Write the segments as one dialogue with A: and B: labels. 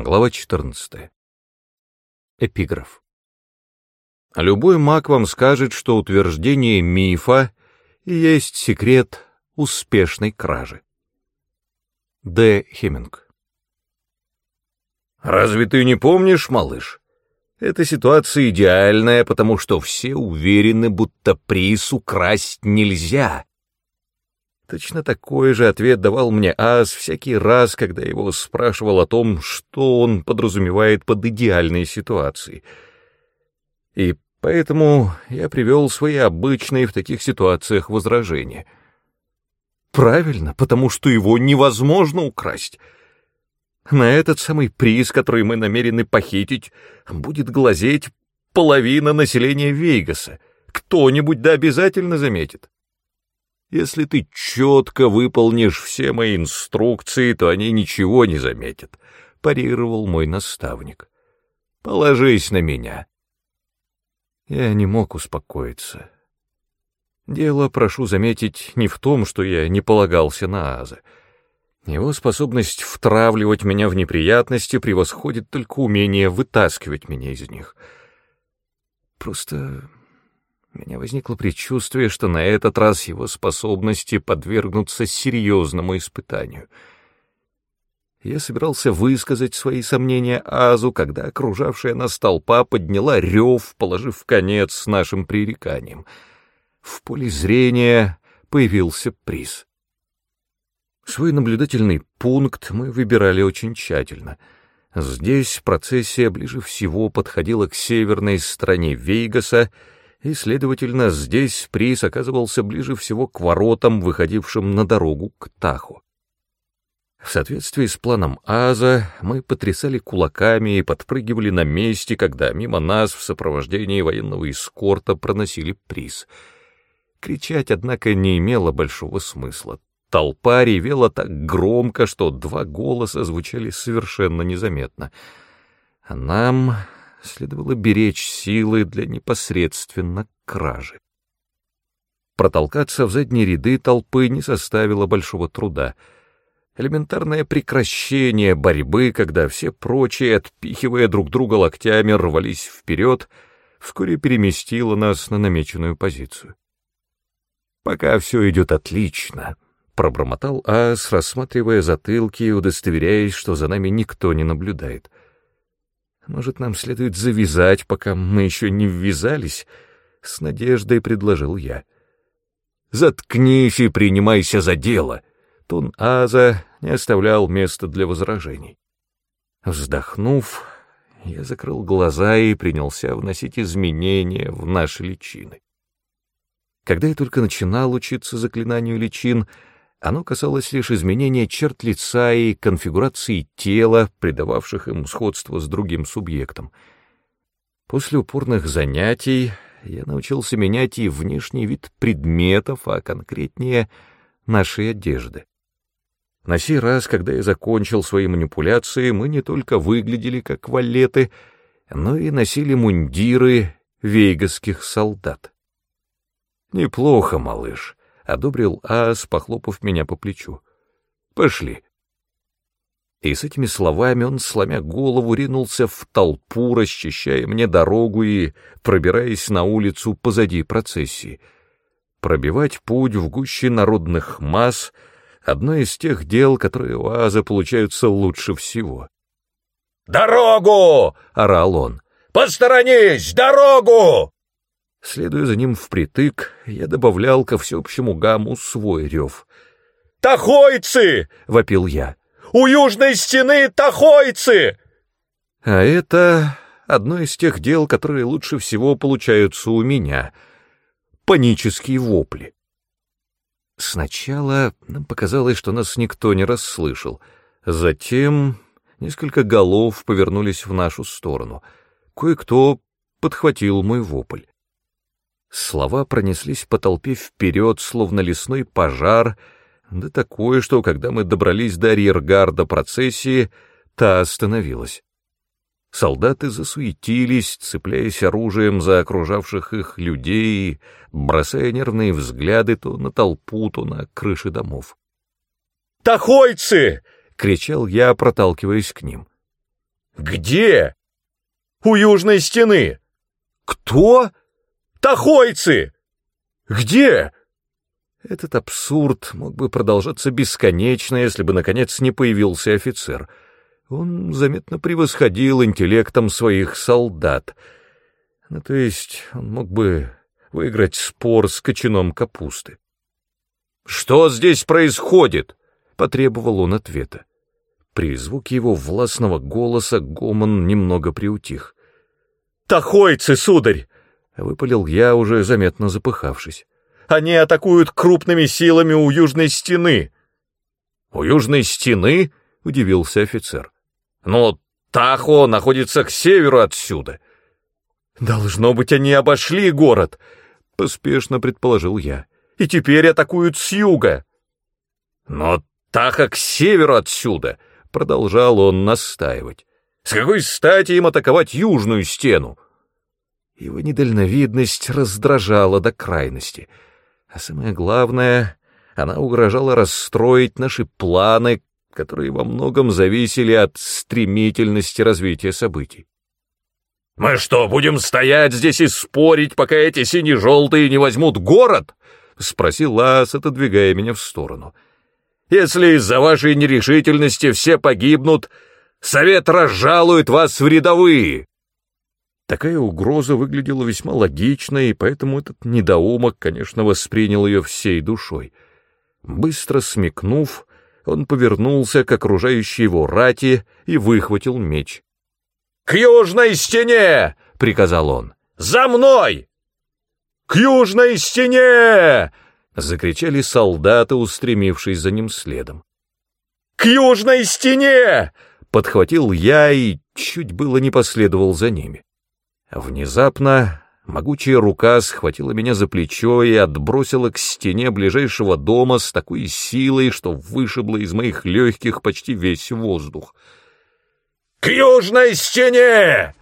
A: Глава 14. Эпиграф. Любой маг вам скажет, что утверждение мифа есть секрет успешной кражи. Д. Хеминг. Разве ты не помнишь, малыш? Эта ситуация идеальная, потому что все уверены, будто приз украсть нельзя. Точно такой же ответ давал мне Ас всякий раз, когда его спрашивал о том, что он подразумевает под идеальной ситуацией. И поэтому я привел свои обычные в таких ситуациях возражения. Правильно, потому что его невозможно украсть. На этот самый приз, который мы намерены похитить, будет глазеть половина населения Вейгаса. Кто-нибудь да обязательно заметит. Если ты четко выполнишь все мои инструкции, то они ничего не заметят, — парировал мой наставник. Положись на меня. Я не мог успокоиться. Дело, прошу заметить, не в том, что я не полагался на Аза. Его способность втравливать меня в неприятности превосходит только умение вытаскивать меня из них. Просто у меня возникло предчувствие, что на этот раз его способности подвергнутся серьезному испытанию. Я собирался высказать свои сомнения Азу, когда окружавшая нас толпа подняла рев, положив конец нашим пререканиям. В поле зрения появился приз. Свой наблюдательный пункт мы выбирали очень тщательно. Здесь процессия ближе всего подходила к северной стороне Вейгаса, и, следовательно, здесь приз оказывался ближе всего к воротам, выходившим на дорогу к Таху. В соответствии с планом Аза мы потрясали кулаками и подпрыгивали на месте, когда мимо нас в сопровождении военного эскорта проносили приз. Кричать, однако, не имело большого смысла. Толпа ревела так громко, что два голоса звучали совершенно незаметно. А нам следовало беречь силы для непосредственно кражи. Протолкаться в задние ряды толпы не составило большого труда. Элементарное прекращение борьбы, когда все прочие, отпихивая друг друга локтями, рвались вперед, вскоре переместило нас на намеченную позицию. Пока все идет отлично — пробормотал Ас, рассматривая затылки и удостоверяясь, что за нами никто не наблюдает. «Может, нам следует завязать, пока мы еще не ввязались?» — с надеждой предложил я. «Заткнись и принимайся за дело!» Тон Аза не оставлял места для возражений. Вздохнув, я закрыл глаза и принялся вносить изменения в наши личины. Когда я только начинал учиться заклинанию личин, оно касалось лишь изменения черт лица и конфигурации тела, придававших им сходство с другим субъектом. После упорных занятий я научился менять и внешний вид предметов, а конкретнее нашей одежды. На сей раз, когда я закончил свои манипуляции, мы не только выглядели как валеты, но и носили мундиры вейгасских солдат. «Неплохо, малыш», одобрил Ас, похлопав меня по плечу. «Пошли». И с этими словами он, сломя голову, ринулся в толпу, расчищая мне дорогу и пробираясь на улицу позади процессии. Пробивать путь в гуще народных масс — одно из тех дел, которые у Аза получаются лучше всего.
B: «Дорогу!» — орал он. «Посторонись! Дорогу!»
A: Следуя за ним впритык, я добавлял ко всеобщему гамму свой рев.
B: «Тахойцы!» — вопил я. «У южной стены тахойцы!»
A: А это одно из тех дел, которые лучше всего получаются у меня. Панические вопли. Сначала нам показалось, что нас никто не расслышал. Затем несколько голов повернулись в нашу сторону. Кое-кто подхватил мой вопль. Слова пронеслись по толпе вперед, словно лесной пожар, да такое, что, когда мы добрались до арьергарда процессии, та остановилась. Солдаты засуетились, цепляясь оружием за окружавших их людей, бросая нервные взгляды то на толпу, то на крыши домов.
B: «Тахойцы!»
A: — кричал я, проталкиваясь к ним.
B: Где? У южной стены.
A: Кто?
B: Тахойцы! Где?
A: Этот абсурд мог бы продолжаться бесконечно, если бы, наконец, не появился офицер. Он заметно превосходил интеллектом своих солдат. Ну, то есть он мог бы выиграть спор с кочаном капусты.
B: «Что здесь происходит?»
A: — потребовал он ответа. При звуке его властного голоса гомон немного приутих.
B: «Тахойцы, сударь!»
A: — выпалил я, уже заметно запыхавшись.
B: «Они атакуют крупными силами у южной стены!»
A: «У южной стены?» — удивился офицер.
B: «Но Тахо находится к северу отсюда!»
A: «Должно быть, они обошли город!» — поспешно предположил я
B: и теперь атакуют с юга. Но Таха к северу отсюда, — продолжал он настаивать. С какой стати им атаковать южную стену?
A: Его недальновидность раздражала до крайности, а самое главное, она угрожала расстроить наши планы, которые во многом зависели от стремительности развития событий.
B: «Мы что, будем стоять здесь и спорить, пока эти сине-желтые не возьмут город?» — спросил Лас, отодвигая меня в сторону. «Если из-за вашей нерешительности все погибнут, совет разжалует вас в рядовые!»
A: Такая угроза выглядела весьма логичной, и поэтому этот недоумок, конечно, воспринял ее всей душой. Быстро смекнув, он повернулся к окружающей его рати и выхватил меч.
B: «К южной стене!» — приказал он. «За мной!» «К южной стене!» — закричали солдаты, устремившись за ним следом. «К южной стене!» — подхватил я и чуть было не последовал за ними.
A: Внезапно могучая рука схватила меня за плечо и отбросила к стене ближайшего дома с такой силой, что вышибла из моих легких почти весь воздух.
B: «К южной стене!»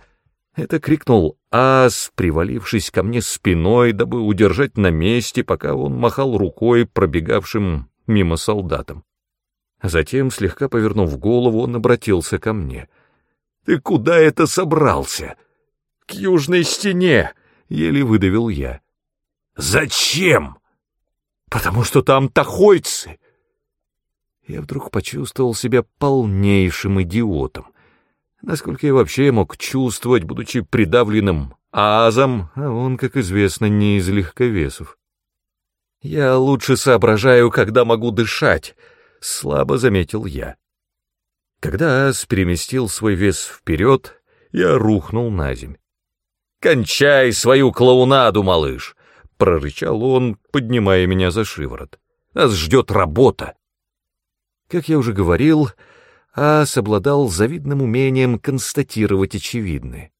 A: Это крикнул ас, привалившись ко мне спиной, дабы удержать на месте, пока он махал рукой пробегавшим мимо солдатам. Затем, слегка повернув голову, он обратился ко мне.
B: «Ты куда это собрался?» «К южной стене», — еле выдавил я.
A: «Зачем?»
B: «Потому что там тахойцы».
A: Я вдруг почувствовал себя полнейшим идиотом. Насколько я вообще мог чувствовать, будучи придавленным азом, а он, как известно, не из легковесов. «Я лучше соображаю, когда могу дышать», — слабо заметил я. Когда ас переместил свой вес вперед, я рухнул на земь.
B: «Кончай свою клоунаду, малыш!» — прорычал он, поднимая меня за шиворот. «Нас ждет работа!»
A: Как я уже говорил, Ас обладал завидным умением констатировать очевидное.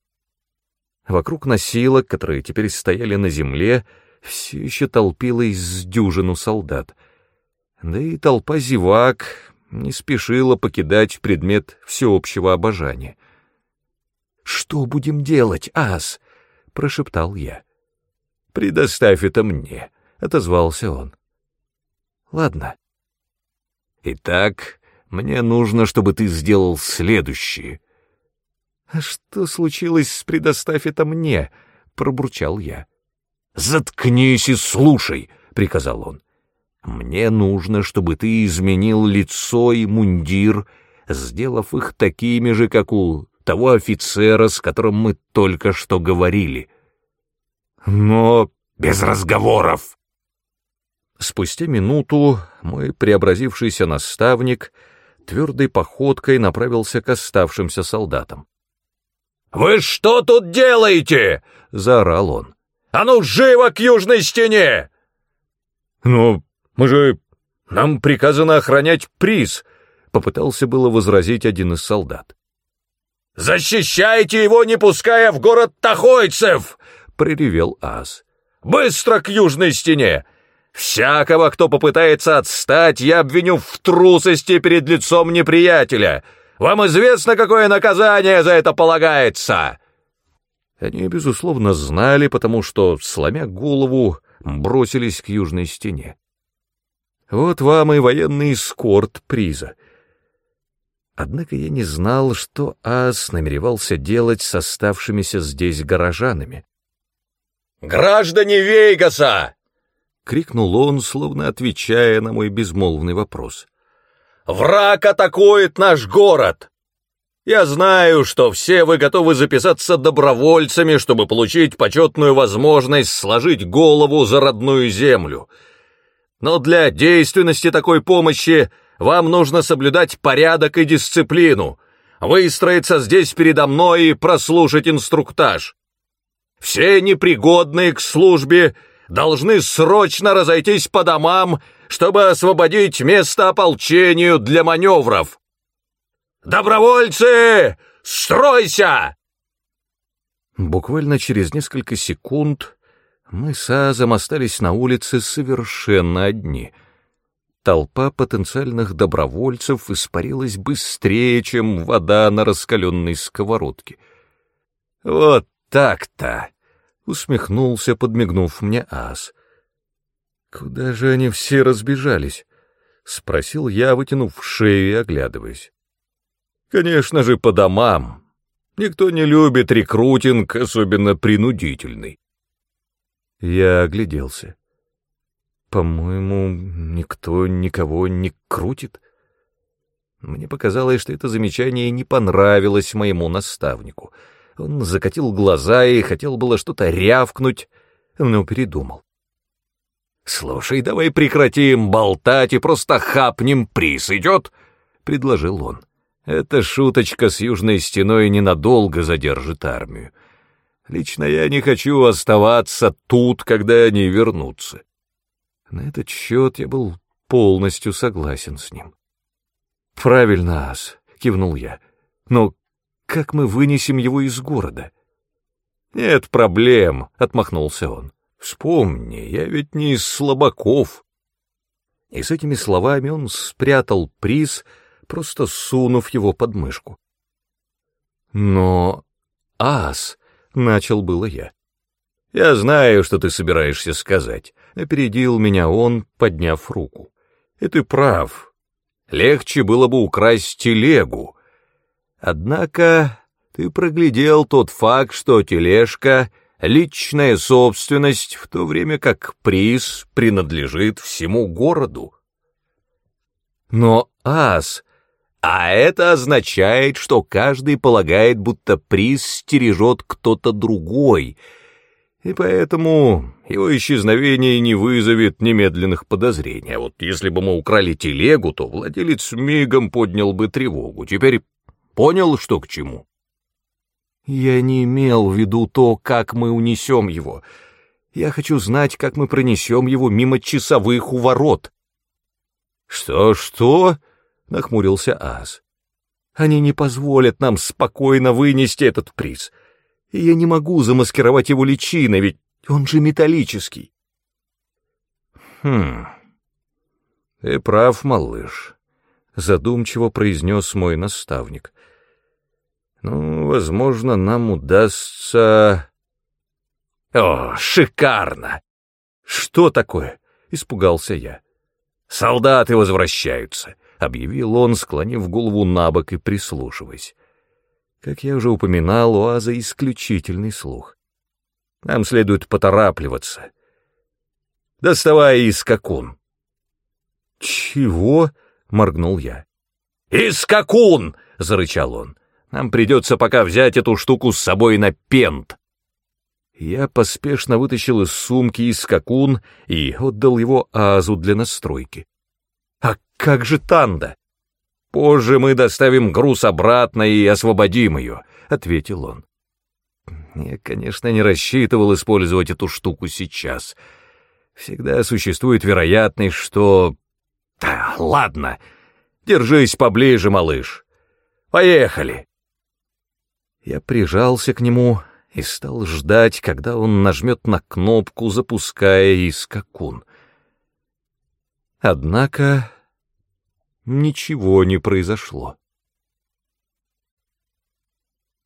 A: Вокруг носилок, которые теперь стояли на земле, все еще толпилась дюжину солдат. Да и толпа зевак не спешила покидать предмет всеобщего обожания. «Что будем делать, Ас?» — прошептал я.
B: «Предоставь это мне», — отозвался он.
A: «Ладно».
B: «Итак, мне нужно, чтобы ты сделал следующее».
A: «А что случилось с «предоставь это мне»?» — пробурчал я.
B: «Заткнись и слушай», — приказал он.
A: «Мне нужно, чтобы ты изменил лицо и мундир, сделав их такими же, как у того офицера, с которым мы только что говорили».
B: «Но без разговоров!»
A: Спустя минуту мой преобразившийся наставник — твердой походкой направился к оставшимся солдатам.
B: «Вы что тут делаете?» — заорал он. «А ну, живо к южной стене!»
A: «Ну, мы же... Нам приказано охранять приз!» — попытался было возразить один из солдат.
B: «Защищайте его, не пуская в город тахойцев!» — проревел Ас. «Быстро к южной стене! Всякого, кто попытается отстать, я обвиню в трусости перед лицом неприятеля. Вам известно, какое наказание за это полагается?»
A: Они, безусловно, знали, потому что, сломя голову, бросились к южной стене. Вот вам и военный эскорт приза. Однако я не знал, что Ас намеревался делать с оставшимися здесь горожанами.
B: «Граждане Вейгаса!»
A: — крикнул он, словно отвечая на мой безмолвный вопрос.
B: «Враг атакует наш город! Я знаю, что все вы готовы записаться добровольцами, чтобы получить почетную возможность сложить голову за родную землю. Но для действенности такой помощи вам нужно соблюдать порядок и дисциплину, выстроиться здесь передо мной и прослушать инструктаж. Все непригодные к службе должны срочно разойтись по домам, чтобы освободить место ополчению для маневров. «Добровольцы, стройся!»
A: Буквально через несколько секунд мы с Азом остались на улице совершенно одни. Толпа потенциальных добровольцев испарилась быстрее, чем вода на раскаленной сковородке. «Вот так-то!» — усмехнулся, подмигнув мне Аз. «Куда же они все разбежались?» — спросил я, вытянув шею и оглядываясь. Конечно же, по домам. Никто не любит рекрутинг, особенно принудительный. Я огляделся. По-моему, никто никого не крутит. Мне показалось, что это замечание не понравилось моему наставнику. Он закатил глаза и хотел было что-то рявкнуть, но передумал.
B: «Слушай, давай прекратим болтать и просто хапнем приз, идет?» — предложил он.
A: Эта шуточка с южной стеной ненадолго задержит армию. Лично я не хочу оставаться тут, когда они вернутся. На этот счет я был полностью согласен с ним. «Правильно, Ас», — кивнул я. «Но как мы вынесем его из города?»
B: «Нет проблем», — отмахнулся он. «Вспомни, я ведь не из слабаков».
A: И с этими словами он спрятал приз, — просто сунув его под мышку. Но... Ас, — начал было я.
B: Я знаю, что ты собираешься сказать, — опередил меня он, подняв руку. И ты прав. Легче было бы украсть телегу. Однако ты проглядел тот факт, что тележка — личная собственность, в то время как приз принадлежит всему городу.
A: Но, Ас,
B: а это означает, что каждый полагает, будто приз стережет кто-то другой, и поэтому его исчезновение не вызовет немедленных подозрений. А вот если бы мы украли телегу, то владелец мигом поднял бы тревогу. Теперь понял, что к чему?
A: Я не имел в виду то, как мы унесем его. Я хочу знать, как мы пронесем его мимо часовых у ворот.
B: Что-что?
A: — нахмурился Аз. «Они не позволят нам спокойно вынести этот приз. И я не могу замаскировать его личиной, ведь он же металлический».
B: «Хм... Ты прав, малыш», — задумчиво произнес мой наставник. «Ну, возможно, нам удастся...» «О, шикарно!»
A: «Что такое?» — испугался я.
B: «Солдаты возвращаются. — объявил он, склонив голову на бок и прислушиваясь.
A: Как я уже упоминал, у Аза исключительный слух.
B: Нам следует поторапливаться. Доставай искакун.
A: «Чего?» — моргнул я.
B: «Искакун!» — зарычал он. «Нам придется пока взять эту штуку с собой на пент».
A: Я поспешно вытащил из сумки искакун и отдал его Азу для настройки.
B: А как же Танда? Позже мы доставим груз обратно и освободим ее, — ответил он.
A: Я, конечно, не рассчитывал использовать эту штуку сейчас. Всегда существует вероятность, что...
B: Да, ладно, держись поближе, малыш. Поехали.
A: Я прижался к нему и стал ждать, когда он нажмет на кнопку, запуская искакун. Однако ничего не произошло.